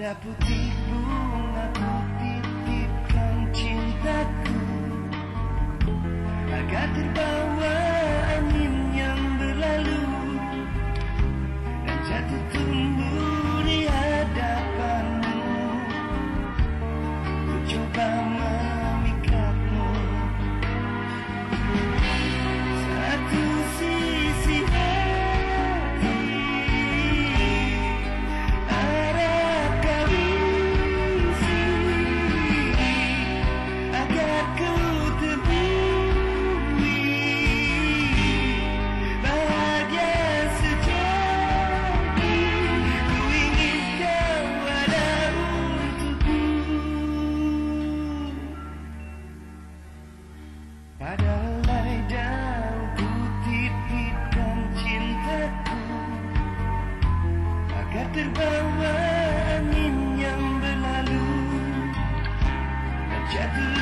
Pada putih bunga ku titipkan cintaku. Agar terbawa angin yang berlalu. Dan jatuh tumbuh Get